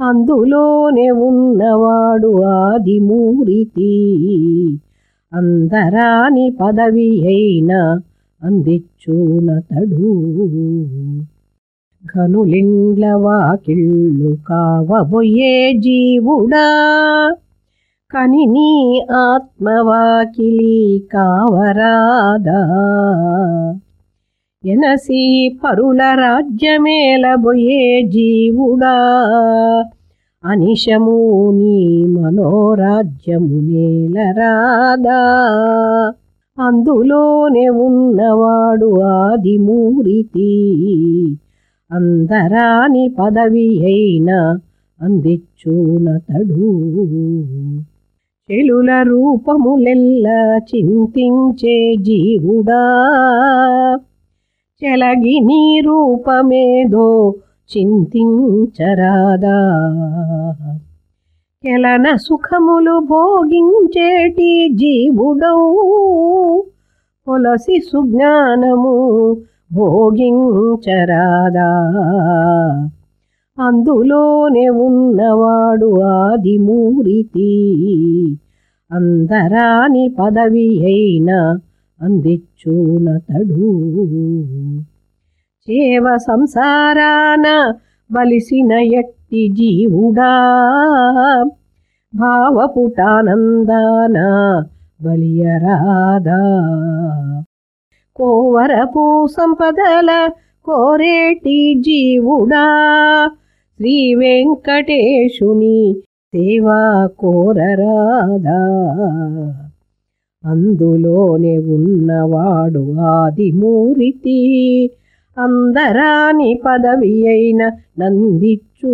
అందులోనే ఉన్నవాడు ఆదిమూరితి. అందరాని పదవి అయినా అందిచ్చునతడు ఘనులిండ్ల వాకిళ్ళు కావబోయే జీవుడా. కని నీ ఆత్మవాకిలి కావరాదా. ఎనసి పరుల రాజ్యమేలబోయే జీవుడా. అనిశము నీ మనోరాజ్యము నేలరాదా అందులోనే ఉన్నవాడు ఆదిమూరితి. అందరాని పదవి అయినా అందిచ్చునతడు చెలుల రూపములెల్ల చింతించే జీవుడా. చెలగి నీ రూపమేదో చింతించరాదా. కెలన సుఖములు భోగించేటి జీవుడవు. పొలసి సుజ్ఞానము భోగించరాదా. అందులోనే ఉన్నవాడు ఆదిమూరితి. అందరాని పదవి అయినా అందిచ్చునతడు చేవ సంసారాన బలిసిన ఎట్టి జీవుడా? భావపుటానందాన బలియరాదా? కోవరపు సంపదల కోరేటి జీవుడా? శ్రీ వెంకటేశుని సేవా కోరరాదా? అందులోనే ఉన్నవాడు ఆదిమూరితి. అందరాని పదవి అయిన నందిచ్చునతడు.